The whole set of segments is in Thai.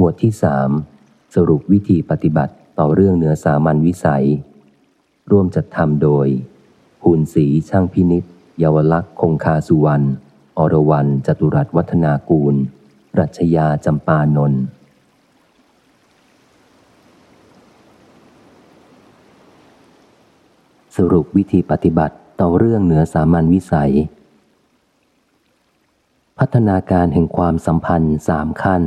หมวดที่สามสรุปวิธีปฏิบัติต่อเรื่องเหนือสามัญวิสัย ร่วมจัดทำโดยภูนศรีช่างพินิษเยาวลักษ์คงคาสุวรรณอรวรรณจตุรัสวัฒนากูล รัชยาจำปานนท์สรุปวิธีปฏิบัติต่อเรื่องเหนือสามัญวิสัย พัฒนาการแห่งความสัมพันธ์สามขั้น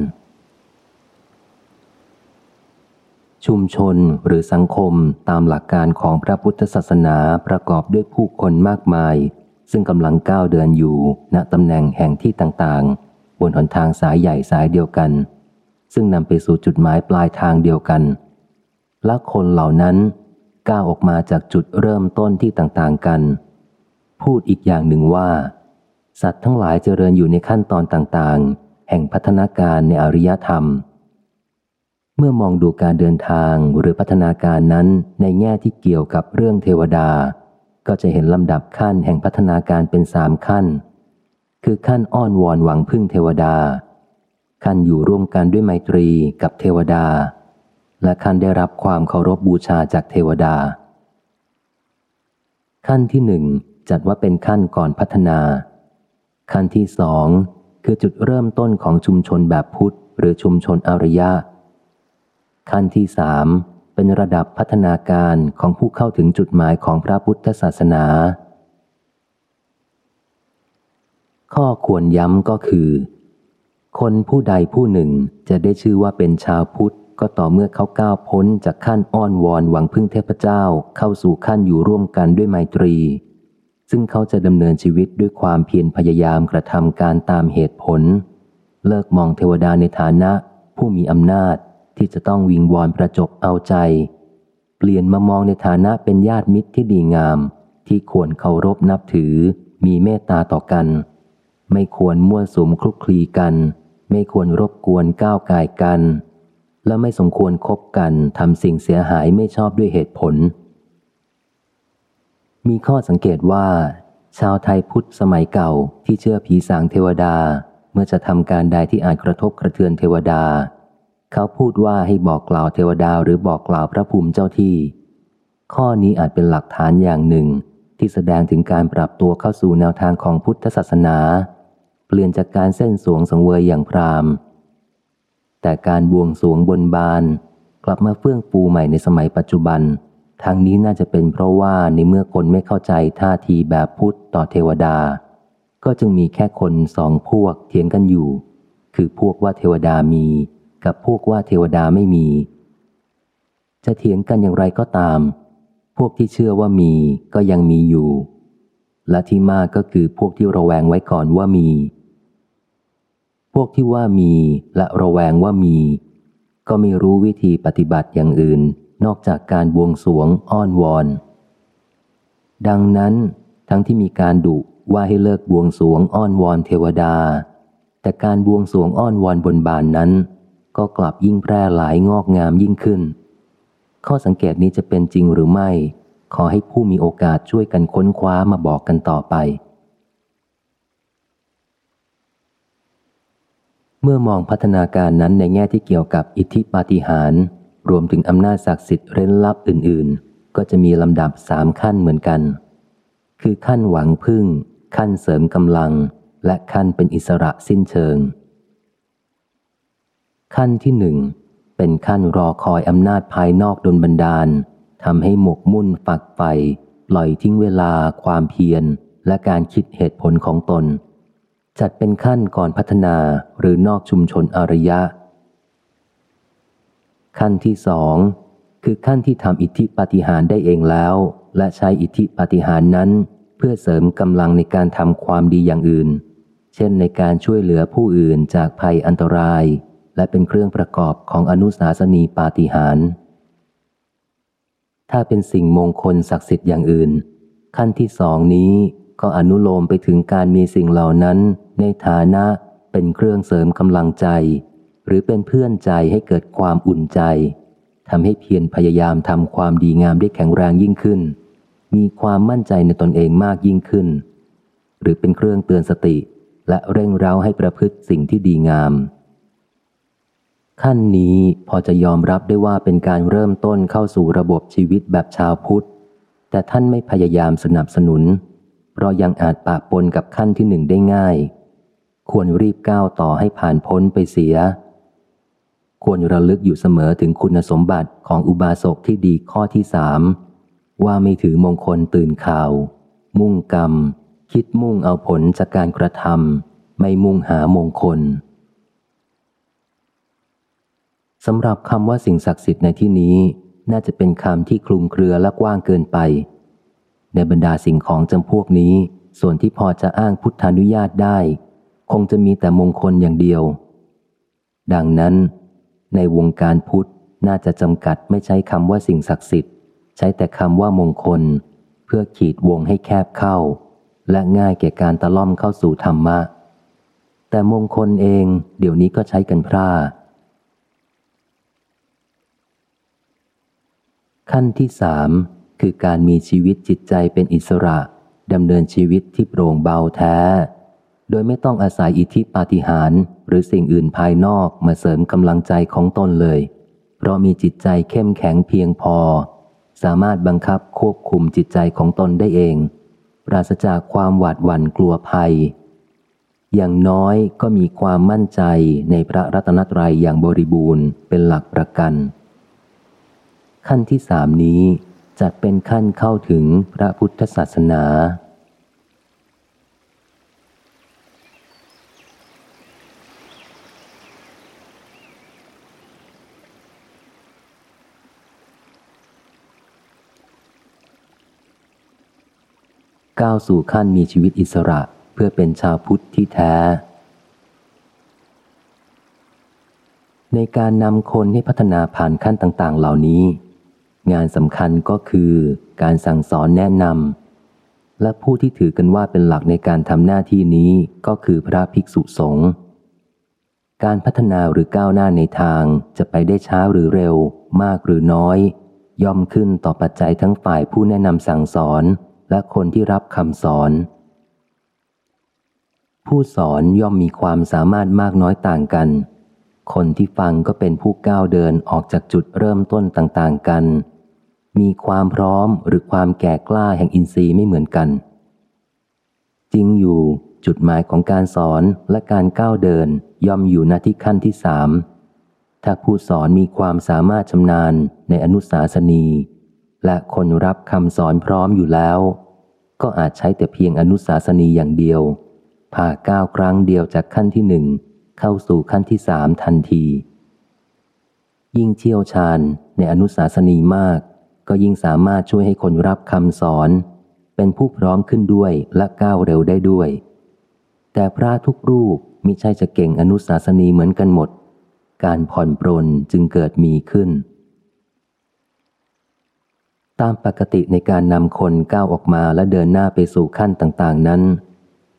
ชุมชนหรือสังคมตามหลักการของพระพุทธศาสนาประกอบด้วยผู้คนมากมาย ซึ่งกำลังก้าวเดินอยู่ณตำแหน่งแห่งที่ต่างๆ บนหนทางสายใหญ่สายเดียวกัน ซึ่งนำไปสู่จุดหมายปลายทางเดียวกัน และคนเหล่านั้นก้าวออกมาจากจุดเริ่มต้นที่ต่างๆกัน พูดอีกอย่างหนึ่งว่า สัตว์ทั้งหลายเจริญอยู่ในขั้นตอนต่างๆ แห่งพัฒนาการในอริยธรรม เมื่อมองดูการเดินทางหรือพัฒนาการนั้นในแง่ที่เกี่ยวกับเรื่องเทวดา ก็จะเห็นลำดับขั้นแห่งพัฒนาการเป็นสามขั้น คือขั้นอ้อนวอนหวังพึ่งเทวดา ขั้นอยู่ร่วมกันด้วยไมตรีกับเทวดา และขั้นได้รับความเคารพบบูชาจากเทวดา ขั้นที่หนึ่งจัดว่าเป็นขั้นก่อนพัฒนา ขั้นที่สองคือจุดเริ่มต้นของชุมชนแบบพุทธ หรือชุมชนอารยะ ขั้นที่สามเป็นระดับพัฒนาการของผู้เข้าถึงจุดหมายของพระพุทธศาสนา ข้อควรย้ำก็คือ คนผู้ใดผู้หนึ่งจะได้ชื่อว่าเป็นชาวพุทธก็ต่อเมื่อเขาก้าวพ้นจากขั้นอ้อนวอนหวังพึ่งเทพเจ้าเข้าสู่ขั้นอยู่ร่วมกันด้วยไมตรี ซึ่งเขาจะดำเนินชีวิตด้วยความเพียรพยายามกระทำการตามเหตุผล เลิกมองเทวดาในฐานะ ผู้มีอำนาจ ที่จะต้องวิงวอนประจบเอาใจ เปลี่ยนมามองในฐานะเป็นญาติมิตรที่ดีงาม ที่ควรเคารพนับถือ มีเมตตาต่อกัน ไม่ควรมั่วสุมคลุกคลีกัน ไม่ควรรบกวนก้าวกายกัน และไม่สมควรครบกันทำสิ่งเสียหายไม่ชอบด้วยเหตุผล มีข้อสังเกตว่า ชาวไทยพุทธสมัยเก่าที่เชื่อผีสางเทวดาเมื่อจะทำการใดที่อาจกระทบกระเทือนเทวดา เขาพูดว่าให้บอกกล่าวเทวดาหรือบอกกล่าวพระภูมิเจ้าที่ ข้อนี้อาจเป็นหลักฐานอย่างหนึ่ง ที่แสดงถึงการปรับตัวเข้าสู่แนวทางของพุทธศาสนา เปลี่ยนจากการเส้นสวงสังเวยอย่างพรามแต่การบวงสวงบนบาน กลับมาเฟื่องฟูใหม่ในสมัยปัจจุบันทางนี้น่าจะเป็นเพราะว่าในเมื่อคนไม่เข้าใจท่าทีแบบพุทธต่อเทวดา ก็จึงมีแค่คนสองพวกเถียงกันอยู่ คือพวกว่าเทวดามี กับพวกว่าเทวดาไม่มี จะเถียงกันอย่างไรก็ตาม พวกที่เชื่อว่ามีก็ยังมีอยู่ และที่มากก็คือพวกที่ระแวงไว้ก่อนว่ามี พวกที่ว่ามีและระแวงว่ามี ก็ไม่รู้วิธีปฏิบัติอย่างอื่น นอกจากการบวงสวงอ้อนวอน ดังนั้นทั้งที่มีการดุว่าให้เลิกบวงสวงอ้อนวอนเทวดา แต่การบวงสวงอ้อนวอนบนบานนั้น ก็กลับยิ่งแพร่หลายงอกงามยิ่งขึ้น ข้อสังเกตนี้จะเป็นจริงหรือไม่ ขอให้ผู้มีโอกาสช่วยกันค้นคว้ามาบอกกันต่อไป เมื่อมองพัฒนาการนั้นในแง่ที่เกี่ยวกับอิทธิปาฏิหาริย์รวมถึงอำนาจศักดิ์สิทธิ์เร้นลับอื่น ๆ ก็จะมีลำดับสามขั้นเหมือนกัน คือขั้นหวังพึ่ง ขั้นเสริมกำลัง และขั้นเป็นอิสระสิ้นเชิง ขั้นที่หนึ่งเป็นขั้นรอคอยอำนาจภายนอกดนบันดาลทำให้หมกมุ่นฝักไฟปล่อยทิ้งเวลา ความเพียร และการคิดเหตุผลของตน จัดเป็นขั้นก่อนพัฒนาหรือนอกชุมชนอริยะ ขั้นที่สองคือขั้นที่ทำอิทธิปฏิหารได้เองแล้ว และใช้อิทธิปฏิหารนั้น เพื่อเสริมกำลังในการทำความดีอย่างอื่น เช่นในการช่วยเหลือผู้อื่นจากภัยอันตราย และเป็นเครื่องประกอบของอนุสาสนีปาฏิหารถ้าเป็นสิ่งมงคลศักดิ์สิทธิ์อย่างอื่น ขั้นที่สองนี้ก็อนุโลมไปถึงการมีสิ่งเหล่านั้น ในฐานะเป็นเครื่องเสริมกำลังใจ หรือเป็นเพื่อนใจให้เกิดความอุ่นใจทำให้เพียรพยายามทำความดีงามได้แข็งแรงยิ่งขึ้น มีความมั่นใจในตนเองมากยิ่งขึ้น หรือเป็นเครื่องเตือนสติ และเร่งเร้าให้ประพฤติสิ่งที่ดีงาม ขั้นนี้พอจะยอมรับได้ว่าเป็นการเริ่มต้นเข้าสู่ระบบชีวิตแบบชาวพุทธ แต่ท่านไม่พยายามสนับสนุน เพราะยังอาจปะปนกับขั้นที่หนึ่งได้ง่าย ควรรีบก้าวต่อให้ผ่านพ้นไปเสีย ควรระลึกอยู่เสมอถึงคุณสมบัติของอุบาสกที่ดีข้อที่สามว่าไม่ถือมงคลตื่นข่าว มุ่งกรรม คิดมุ่งเอาผลจากการกระทำไม่มุ่งหามงคล สำหรับคำว่าสิ่งศักดิ์สิทธิ์ในที่นี้ น่าจะเป็นคำที่คลุมเครือและกว้างเกินไป ในบรรดาสิ่งของจำพวกนี้ ส่วนที่พอจะอ้างพุทธานุญาตได้ คงจะมีแต่มงคลอย่างเดียว ดังนั้น ในวงการพุทธน่าจะจำกัดไม่ใช้คำว่าสิ่งศักดิ์สิทธิ์ ใช้แต่คำว่ามงคล เพื่อขีดวงให้แคบเข้า และง่ายแก่การตะล่อมเข้าสู่ธรรมะ แต่มงคลเอง เดี๋ยวนี้ก็ใช้กันพร่า ขั้นที่สามคือการมีชีวิตจิตใจเป็นอิสระดำเนินชีวิตที่โปร่งเบาแท้ โดยไม่ต้องอาศัยอิทธิปาฏิหาริย์หรือสิ่งอื่นภายนอกมาเสริมกำลังใจของตนเลย เพราะมีจิตใจเข้มแข็งเพียงพอ สามารถบังคับควบคุมจิตใจของตนได้เอง ปราศจากความหวาดหวั่นกลัวภัย อย่างน้อยก็มีความมั่นใจในพระรัตนตรัยอย่างบริบูรณ์เป็นหลักประกัน ขั้นที่สามนี้จัดเป็นขั้นเข้าถึงพระพุทธศาสนา ก้าวสู่ขั้นมีชีวิตอิสระเพื่อเป็นชาวพุทธที่แท้ ในการนำคนให้พัฒนาผ่านขั้นต่าง ๆ เหล่านี้ งานสำคัญก็คือการสั่งสอนแนะนำและผู้ที่ถือกันว่าเป็นหลักในการทำหน้าที่นี้ก็คือพระภิกษุสงฆ์การพัฒนาหรือก้าวหน้าในทางจะไปได้ช้าหรือเร็ว มากหรือน้อย ย่อมขึ้นต่อปัจจัยทั้งฝ่ายผู้แนะนำสั่งสอนและคนที่รับคำสอน ผู้สอนย่อมมีความสามารถมากน้อยต่างกัน คนที่ฟังก็เป็นผู้ก้าวเดินออกจากจุดเริ่มต้นต่างๆกัน มีความพร้อมหรือความแก่กล้าแห่งอินทรีย์ไม่เหมือนกัน จริงอยู่จุดหมายของการสอนและการก้าวเดินย่อมอยู่ณที่ขั้นที่สามถ้าผู้สอนมีความสามารถชำนาญในอนุสาสนี และคนรับคำสอนพร้อมอยู่แล้ว ก็อาจใช้แต่เพียงอนุสาสนีอย่างเดียวพาก้าวครั้งเดียวจากขั้นที่หนึ่งเข้าสู่ขั้นที่สามทันที ยิ่งเชี่ยวชาญในอนุสาสนีมาก ก็ยิ่งสามารถช่วยให้คนรับคำสอน เป็นผู้พร้อมขึ้นด้วยและก้าวเร็วได้ด้วย แต่พระทุกรูปมิใช่จะเก่งอนุสาสนีเหมือนกันหมด การผ่อนปรนจึงเกิดมีขึ้น ตามปกติในการนำคนก้าวออกมาและเดินหน้าไปสู่ขั้นต่าง ๆ นั้น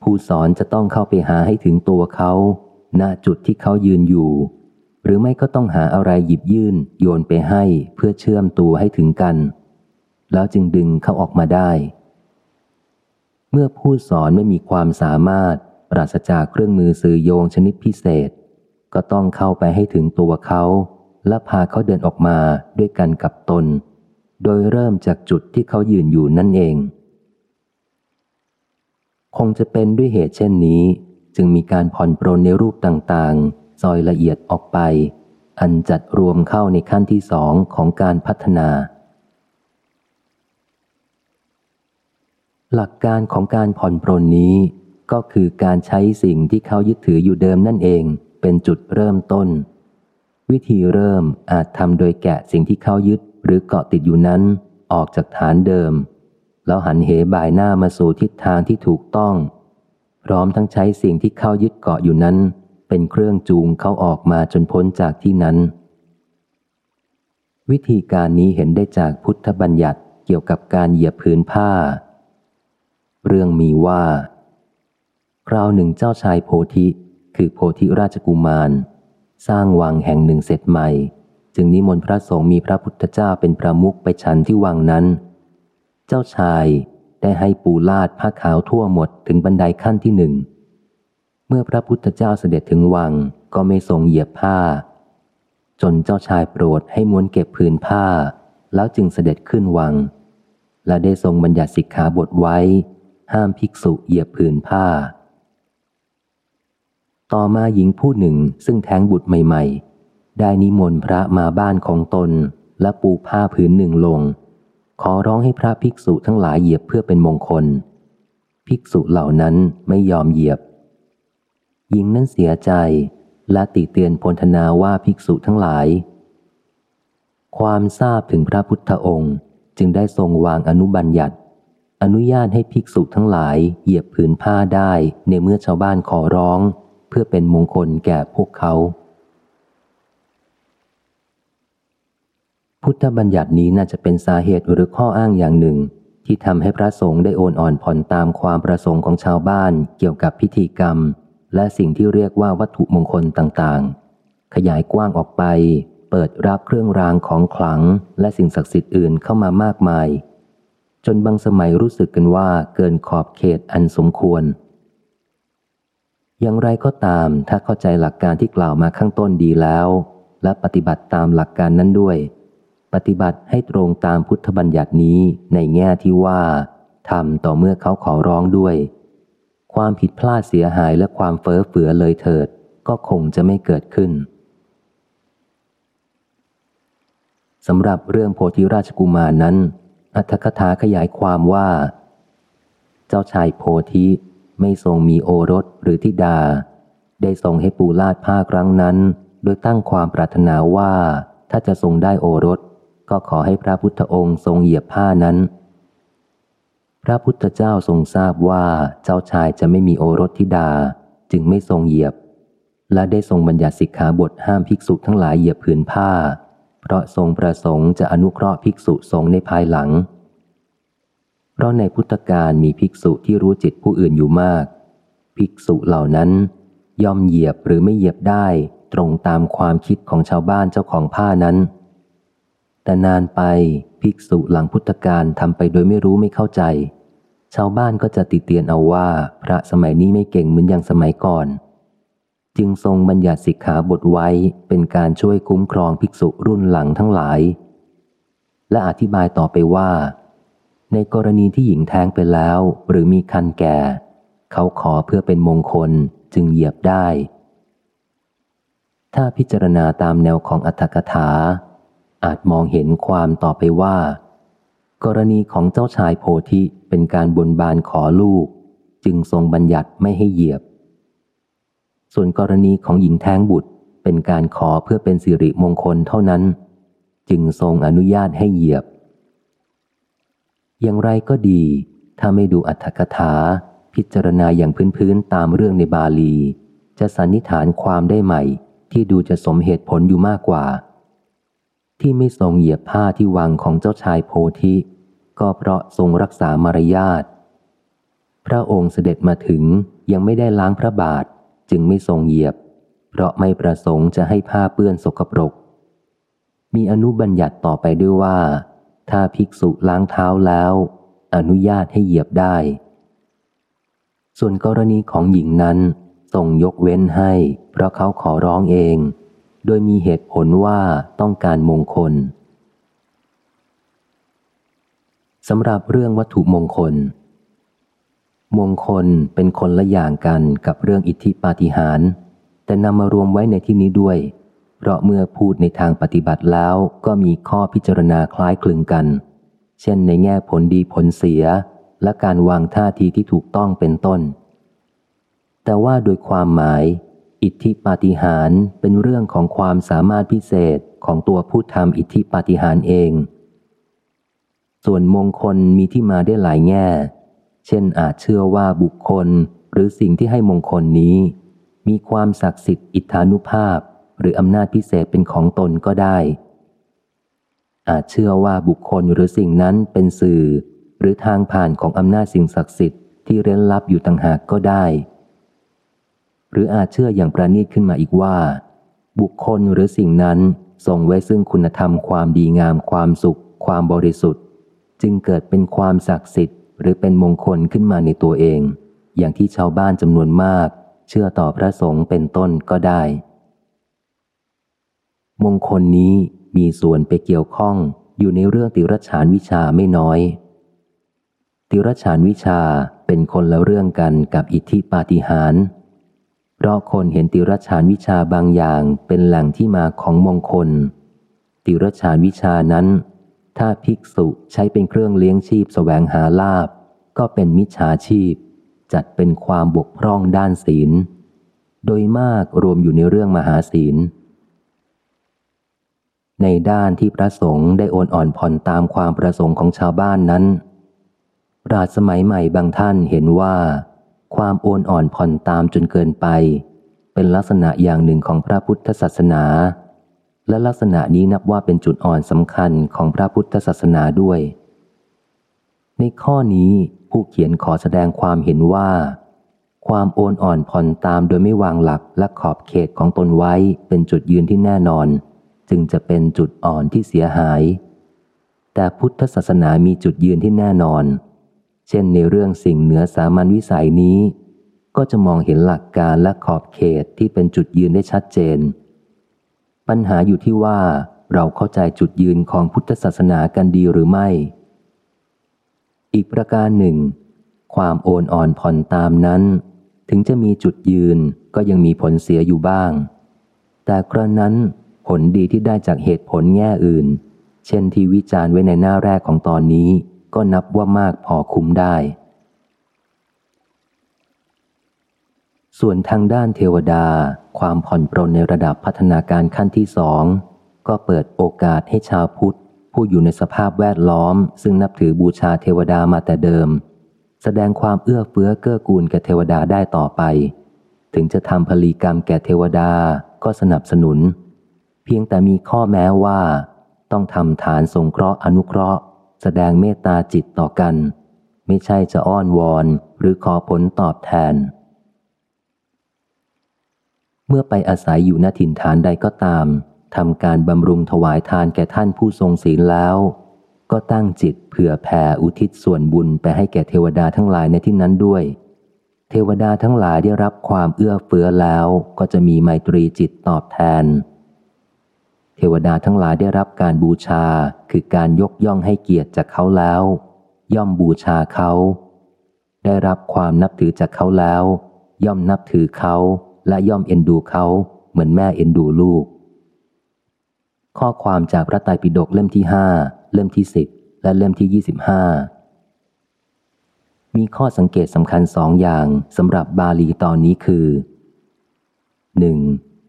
ผู้สอนจะต้องเข้าไปหาให้ถึงตัวเขา ณจุดที่เขายืนอยู่ หรือไม่ก็ต้องหาอะไรหยิบยื่นโยนไปให้เพื่อเชื่อมตัวให้ถึงกัน แล้วจึงดึงเขาออกมาได้ เมื่อผู้สอนไม่มีความสามารถปราศจากเครื่องมือสื่อโยงชนิดพิเศษ ก็ต้องเข้าไปให้ถึงตัวเขาและพาเขาเดินออกมาด้วยกันกับตน โดยเริ่มจากจุดที่เขายืนอยู่นั่นเอง คงจะเป็นด้วยเหตุเช่นนี้ จึงมีการผ่อนปรนในรูปต่าง ซอยละเอียดออกไป อันจัดรวมเข้าในขั้นที่สองของการพัฒนา หลักการของการผ่อนปรนนี้ ก็คือการใช้สิ่งที่เขายึดถืออยู่เดิมนั่นเอง เป็นจุดเริ่มต้น วิธีเริ่มอาจทำโดยแกะสิ่งที่เขายึดหรือเกาะติดอยู่นั้น ออกจากฐานเดิม แล้วหันเหบ่ายหน้ามาสู่ทิศทางที่ถูกต้อง พร้อมทั้งใช้สิ่งที่เขายึดเกาะอยู่นั้น เป็นเครื่องจูงเขาออกมาจนพ้นจากที่นั้น วิธีการนี้เห็นได้จากพุทธบัญญัติเกี่ยวกับการเหยียบพื้นผ้า เรื่องมีว่า คราวหนึ่งเจ้าชายโพธิ คือโพธิราชกุมาร สร้างวังแห่งหนึ่งเสร็จใหม่ จึงนิมนต์พระสงฆ์มีพระพุทธเจ้าเป็นประมุขไปฉันที่วังนั้น เจ้าชายได้ให้ปูลาดผ้าขาวทั่วหมดถึงบันไดขั้นที่หนึ่ง มื่อพระพุทธเจ้าเสด็จถึงวังก็ไม่ทรงเหยียบผ้า จนเจ้าชายโปรดให้ม้วนเก็บผืนผ้า แล้วจึงเสด็จขึ้นวัง และได้ทรงบัญญัติสิกขาบทไว้ ห้ามภิกษุเหยียบผืนผ้า ต่อมาหญิงผู้หนึ่งซึ่งแท้งบุตรใหม่ ๆ ได้นิมนต์พระมาบ้านของตนและปูผ้าผืนหนึ่งลง ขอร้องให้พระภิกษุทั้งหลายเหยียบเพื่อเป็นมงคล ภิกษุเหล่านั้นไม่ยอมเหยียบ หญิงนั้นเสียใจและติเตียนพลธนาว่าภิกษุทั้งหลาย ความทราบถึงพระพุทธองค์จึงได้ทรงวางอนุบัญญัติ อนุญาตให้ภิกษุทั้งหลายเหยียบผืนผ้าได้ในเมื่อชาวบ้านขอร้อง เพื่อเป็นมงคลแก่พวกเขา พุทธบัญญัตินี้น่าจะเป็นสาเหตุหรือข้ออ้างอย่างหนึ่ง ที่ทำให้พระสงฆ์ได้โอนอ่อนผ่อนตามความประสงค์ของชาวบ้านเกี่ยวกับพิธีกรรม และสิ่งที่เรียกว่าวัตถุมงคลต่างๆ ขยายกว้างออกไป เปิดรับเครื่องรางของขลัง และสิ่งศักดิ์สิทธิ์อื่นเข้ามามากมาย จนบางสมัยรู้สึกกันว่าเกินขอบเขตอันสมควร อย่างไรก็ตามถ้าเข้าใจหลักการที่กล่าวมาข้างต้นดีแล้ว และปฏิบัติตามหลักการนั้นด้วย ปฏิบัติให้ตรงตามพุทธบัญญัตินี้ในแง่ที่ว่าทำต่อเมื่อเขาขอร้องด้วย ความผิดพลาดเสียหายและความเฟ้อเฟือเลยเถิด ก็คงจะไม่เกิดขึ้นสำหรับเรื่องโพธิราชกุมารนั้น อัตถกถาขยายความว่า เจ้าชายโพธิไม่ทรงมีโอรสหรือธิดา ได้ทรงให้ปูลาดผ้าครั้งนั้น โดยตั้งความปรารถนาว่าถ้าจะทรงได้โอรส ก็ขอให้พระพุทธองค์ทรงเหยียบผ้านั้น พระพุทธเจ้าทรงทราบว่าเจ้าชายจะไม่มีโอรสธิดาจึงไม่ทรงเหยียบ และได้ทรงบัญญัติสิกขาบทห้ามภิกษุทั้งหลายเหยียบผืนผ้า เพราะทรงประสงค์จะอนุเคราะห์ภิกษุสงฆ์ในภายหลัง เพราะในพุทธการมีภิกษุที่รู้จิตผู้อื่นอยู่มาก ภิกษุเหล่านั้น ย่อมเหยียบหรือไม่เหยียบได้ตรงตามความคิดของชาวบ้านเจ้าของผ้านั้น แต่นานไป ภิกษุหลังพุทธการทำไปโดยไม่รู้ไม่เข้าใจ ชาวบ้านก็จะติเตียนเอาว่าพระสมัยนี้ไม่เก่งเหมือนอย่างสมัยก่อน จึงทรงบัญญัติสิกขาบทไว้เป็นการช่วยคุ้มครองภิกษุรุ่นหลังทั้งหลาย และอธิบายต่อไปว่า ในกรณีที่หญิงแท้งไปแล้วหรือมีคันแก่ เขาขอเพื่อเป็นมงคลจึงเหยียบได้ถ้าพิจารณาตามแนวของอัตถกถา อาจมองเห็นความต่อไปว่า กรณีของเจ้าชายโพธิเป็นการบนบานขอลูก จึงทรงบัญญัติไม่ให้เหยียบ ส่วนกรณีของหญิงแท้งบุตรเป็นการขอเพื่อเป็นสิริมงคลเท่านั้น จึงทรงอนุญาตให้เหยียบ อย่างไรก็ดี ถ้าไม่ดูอัธกถา พิจารณาอย่างพื้นๆตามเรื่องในบาลี จะสันนิษฐานความได้ใหม่ที่ดูจะสมเหตุผลอยู่มากกว่า ที่ไม่ทรงเหยียบผ้าที่วังของเจ้าชายโพธิ ก็เพราะทรงรักษามารยาท พระองค์เสด็จมาถึงยังไม่ได้ล้างพระบาทจึงไม่ทรงเหยียบ เพราะไม่ประสงค์จะให้ผ้าเปื้อนสกปรก มีอนุบัญญัติต่อไปด้วยว่า ถ้าภิกษุล้างเท้าแล้ว อนุญาตให้เหยียบได้ ส่วนกรณีของหญิงนั้นทรงยกเว้นให้ เพราะเขาขอร้องเอง โดยมีเหตุผลว่าต้องการมงคลสำหรับเรื่องวัตถุมงคล มงคลเป็นคนละอย่างกันกับเรื่องอิทธิปาฏิหาริย์แต่นำมารวมไว้ในที่นี้ด้วย เพราะเมื่อพูดในทางปฏิบัติแล้วก็มีข้อพิจารณาคล้ายคลึงกัน เช่นในแง่ผลดีผลเสีย และการวางท่าทีที่ถูกต้องเป็นต้น แต่ว่าโดยความหมาย อิทธิปาฏิหาริย์เป็นเรื่องของความสามารถพิเศษของตัวผู้ทำอิทธิปาฏิหาริย์เอง ส่วนมงคลมีที่มาได้หลายแง่ เช่นอาจเชื่อว่าบุคคลหรือสิ่งที่ให้มงคลนี้ มีความศักดิ์สิทธิ์อิทธานุภาพ หรืออำนาจพิเศษเป็นของตนก็ได้ อาจเชื่อว่าบุคคลหรือสิ่งนั้นเป็นสื่อ หรือทางผ่านของอำนาจสิ่งศักดิ์สิทธิ์ที่เร้นลับอยู่ต่างหากก็ได้ หรืออาจเชื่ออย่างประณีตขึ้นมาอีกว่า บุคคลหรือสิ่งนั้นส่งไว้ซึ่งคุณธรรมความดีงาม ความสุข ความบริสุทธิ์ จึงเกิดเป็นความศักดิ์สิทธิ์ หรือเป็นมงคลขึ้นมาในตัวเอง อย่างที่ชาวบ้านจำนวนมาก เชื่อต่อพระสงฆ์เป็นต้นก็ได้ มงคลนี้มีส่วนไปเกี่ยวข้องอยู่ในเรื่องติรชานวิชาไม่น้อย ติรชานวิชาเป็นคนละเรื่องกันกับอิทธิปาฏิหาริย์ เพราะคนเห็นติรชานวิชาบางอย่างเป็นแหล่งที่มาของมงคล ติรชานวิชานั้น ถ้าภิกษุใช้เป็นเครื่องเลี้ยงชีพสแสวงหาลาบ ก็เป็นมิจฉาชีพ จัดเป็นความบกพร่องด้านศีล โดยมากรวมอยู่ในเรื่องมหาศีล ในด้านที่พระสงฆ์ได้โอนอ่อนผ่อนตามความประสงค์ของชาวบ้านนั้นปราชสมัยใหม่บางท่านเห็นว่า ความโอนอ่อนผ่อนตามจนเกินไป เป็นลักษณะอย่างหนึ่งของพระพุทธศาสนา และลักษณะนี้นับว่าเป็นจุดอ่อนสำคัญของพระพุทธศาสนาด้วย ในข้อนี้ผู้เขียนขอแสดงความเห็นว่า ความโอนอ่อนผ่อนตามโดยไม่วางหลักและขอบเขตของตนไว้เป็นจุดยืนที่แน่นอน จึงจะเป็นจุดอ่อนที่เสียหาย แต่พุทธศาสนามีจุดยืนที่แน่นอน เช่นในเรื่องสิ่งเหนือสามัญวิสัยนี้ ก็จะมองเห็นหลักการและขอบเขตที่เป็นจุดยืนได้ชัดเจน ปัญหาอยู่ที่ว่าเราเข้าใจจุดยืนของพุทธศาสนากันดีหรือไม่ อีกประการหนึ่ง ความโอนอ่อนผ่อนตามนั้น ถึงจะมีจุดยืนก็ยังมีผลเสียอยู่บ้าง แต่กระนั้นผลดีที่ได้จากเหตุผลแง่อื่น เช่นที่วิจารณ์ไว้ในหน้าแรกของตอนนี้ ก็นับว่ามากพอคุ้มได้ ส่วนทางด้านเทวดา ความผ่อนปรนในระดับพัฒนาการขั้นที่สอง ก็เปิดโอกาสให้ชาวพุทธ ผู้อยู่ในสภาพแวดล้อม ซึ่งนับถือบูชาเทวดามาแต่เดิม แสดงความเอื้อเฟื้อเกื้อกูลแก่เทวดาได้ต่อไป ถึงจะทำผลีกรรมแก่เทวดาก็สนับสนุน เพียงแต่มีข้อแม้ว่า ต้องทำฐานสงเคราะห์อนุเคราะห์ แสดงเมตตาจิตต่อกัน ไม่ใช่จะอ้อนวอนหรือขอผลตอบแทน เมื่อไปอาศัยอยู่ณถิ่นฐานใดก็ตามทำการบำรุงถวายทานแก่ท่านผู้ทรงศีลแล้ว ก็ตั้งจิตเผื่อแผ่อุทิศส่วนบุญไปให้แก่เทวดาทั้งหลายในที่นั้นด้วย เทวดาทั้งหลายได้รับความเอื้อเฟื้อแล้ว ก็จะมีไมตรีจิตตอบแทน ทวดาทั้งหลายได้รับการบูชาคือการยกย่องให้เกียรติจากเขาแล้ว ย่อมบูชาเขา ได้รับความนับถือจากเขาแล้ว ย่อมนับถือเขาและย่อมเอ็นดูเขาเหมือนแม่เอ็นดูลูก ข้อความจากพระไตรปิฎกเล่มที่ห้าเล่มที่สิบและเล่มที่ยี่สิบห้ามีข้อสังเกตสำคัญสองอย่างสำหรับบาลีตอนนี้คือหนึ่ง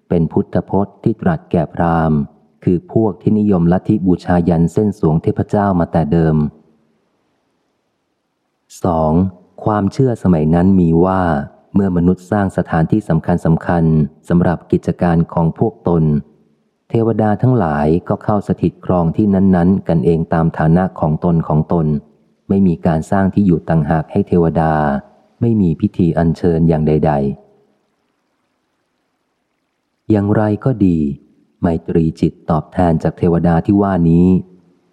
เป็นพุทธพจน์ที่ตรัสแก่พราหมณ์ คือพวกที่นิยมลัทธิบูชายันเส้นสวงเทพเจ้ามาแต่เดิม 2. ความเชื่อสมัยนั้นมีว่า เมื่อมนุษย์สร้างสถานที่สำคัญสำคัญสำหรับกิจการของพวกตน เทวดาทั้งหลายก็เข้าสถิตครองที่นั้นๆ กันเองตามฐานะของตนของตน ไม่มีการสร้างที่อยู่ต่างหากให้เทวดา ไม่มีพิธีอัญเชิญอย่างใด ๆ อย่างไรก็ดี ไมตรีจิตตอบแทนจากเทวดาที่ว่านี้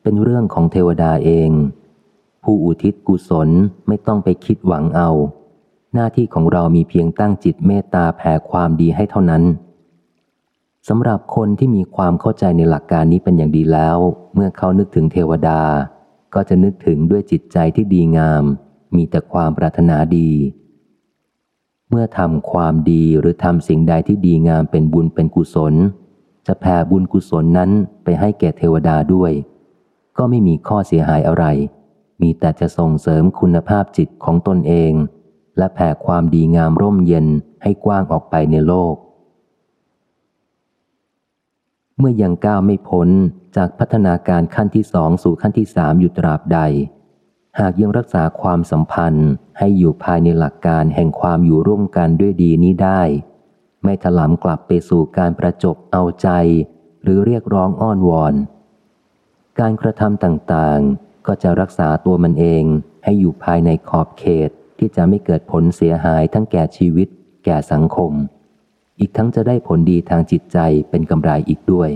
เป็นเรื่องของเทวดาเอง ผู้อุทิศกุศลไม่ต้องไปคิดหวังเอา หน้าที่ของเรามีเพียงตั้งจิตเมตตาแผ่ความดีให้เท่านั้นสำหรับคนที่มีความเข้าใจในหลักการนี้เป็นอย่างดีแล้ว เมื่อเขานึกถึงเทวดา ก็จะนึกถึงด้วยจิตใจที่ดีงาม มีแต่ความปรารถนาดี เมื่อทำความดีหรือทำสิ่งใดที่ดีงามเป็นบุญเป็นกุศล จะแผ่บุญกุศลนั้นไปให้แก่เทวดาด้วย ก็ไม่มีข้อเสียหายอะไร มีแต่จะส่งเสริมคุณภาพจิตของตนเอง และแผ่ความดีงามร่มเย็นให้กว้างออกไปในโลก เมื่อยังก้าวไม่พ้นจากพัฒนาการขั้นที่สองสู่ขั้นที่สามอยู่ตราบใด หากยังรักษาความสัมพันธ์ให้อยู่ภายในหลักการแห่งความอยู่ร่วมกันด้วยดีนี้ได้ ไม่ถลำกลับไปสู่การประจบเอาใจ หรือเรียกร้องอ้อนวอน การกระทำต่างๆ ก็จะรักษาตัวมันเองให้อยู่ภายในขอบเขตที่จะไม่เกิดผลเสียหายทั้งแก่ชีวิต แก่สังคม อีกทั้งจะได้ผลดีทางจิตใจเป็นกำไรอีกด้วย